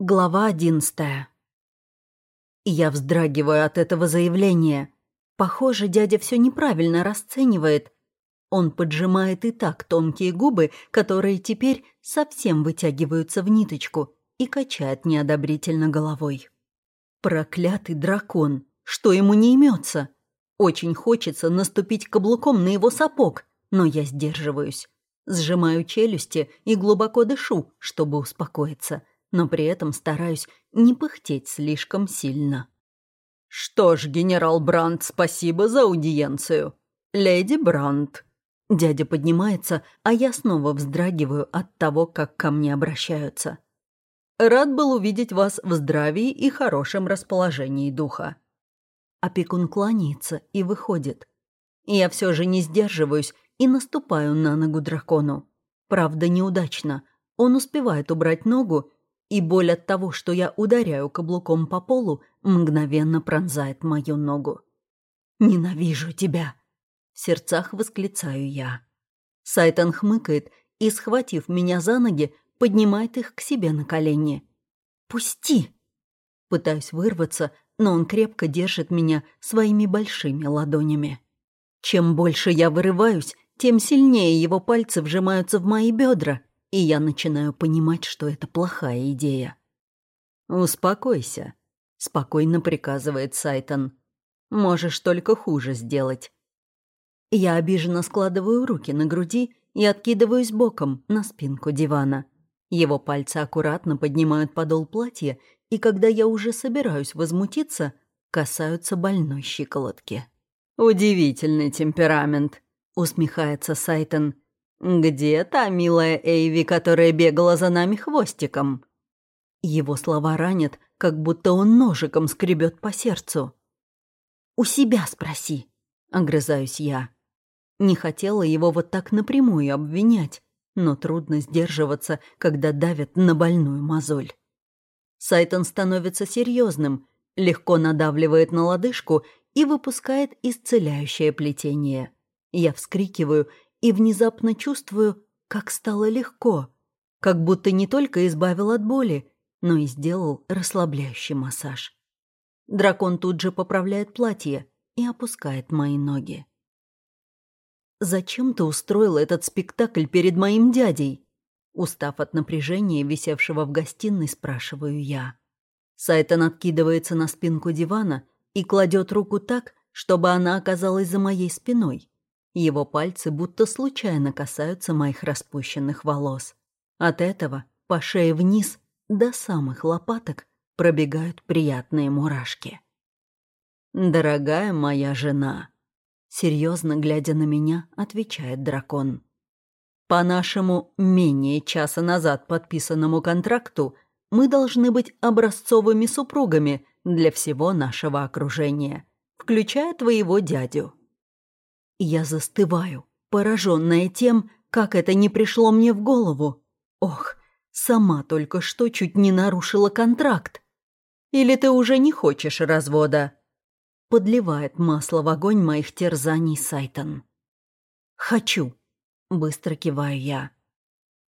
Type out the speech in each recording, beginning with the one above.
Глава одиннадцатая. Я вздрагиваю от этого заявления. Похоже, дядя все неправильно расценивает. Он поджимает и так тонкие губы, которые теперь совсем вытягиваются в ниточку, и качает неодобрительно головой. Проклятый дракон! Что ему не имется? Очень хочется наступить каблуком на его сапог, но я сдерживаюсь. Сжимаю челюсти и глубоко дышу, чтобы успокоиться — но при этом стараюсь не пыхтеть слишком сильно. «Что ж, генерал Брандт, спасибо за аудиенцию. Леди Брандт». Дядя поднимается, а я снова вздрагиваю от того, как ко мне обращаются. «Рад был увидеть вас в здравии и хорошем расположении духа». Опекун кланяется и выходит. Я все же не сдерживаюсь и наступаю на ногу дракону. Правда, неудачно. Он успевает убрать ногу и боль от того, что я ударяю каблуком по полу, мгновенно пронзает мою ногу. «Ненавижу тебя!» — в сердцах восклицаю я. Сайтон хмыкает и, схватив меня за ноги, поднимает их к себе на колени. «Пусти!» Пытаюсь вырваться, но он крепко держит меня своими большими ладонями. Чем больше я вырываюсь, тем сильнее его пальцы вжимаются в мои бедра, и я начинаю понимать, что это плохая идея. «Успокойся», — спокойно приказывает Сайтон. «Можешь только хуже сделать». Я обиженно складываю руки на груди и откидываюсь боком на спинку дивана. Его пальцы аккуратно поднимают подол платья, и когда я уже собираюсь возмутиться, касаются больной щиколотки. «Удивительный темперамент», — усмехается Сайтон. «Где та милая Эйви, которая бегала за нами хвостиком?» Его слова ранят, как будто он ножиком скребет по сердцу. «У себя спроси», — огрызаюсь я. Не хотела его вот так напрямую обвинять, но трудно сдерживаться, когда давят на больную мозоль. Сайтон становится серьезным, легко надавливает на лодыжку и выпускает исцеляющее плетение. Я вскрикиваю и внезапно чувствую, как стало легко, как будто не только избавил от боли, но и сделал расслабляющий массаж. Дракон тут же поправляет платье и опускает мои ноги. «Зачем ты устроил этот спектакль перед моим дядей?» Устав от напряжения, висевшего в гостиной, спрашиваю я. Сайтон откидывается на спинку дивана и кладет руку так, чтобы она оказалась за моей спиной. Его пальцы будто случайно касаются моих распущенных волос. От этого по шее вниз до самых лопаток пробегают приятные мурашки. «Дорогая моя жена», — серьезно глядя на меня, отвечает дракон. «По нашему менее часа назад подписанному контракту мы должны быть образцовыми супругами для всего нашего окружения, включая твоего дядю». Я застываю, пораженная тем, как это не пришло мне в голову. Ох, сама только что чуть не нарушила контракт. Или ты уже не хочешь развода?» Подливает масло в огонь моих терзаний Сайтон. «Хочу», — быстро киваю я.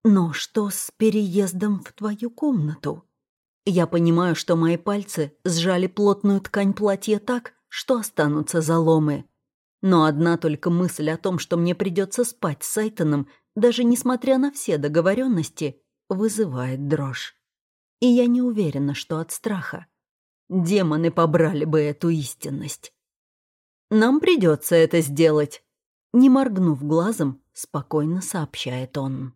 «Но что с переездом в твою комнату?» Я понимаю, что мои пальцы сжали плотную ткань платья так, что останутся заломы. Но одна только мысль о том, что мне придется спать с Сайтоном, даже несмотря на все договоренности, вызывает дрожь. И я не уверена, что от страха. Демоны побрали бы эту истинность. «Нам придется это сделать», — не моргнув глазом, спокойно сообщает он.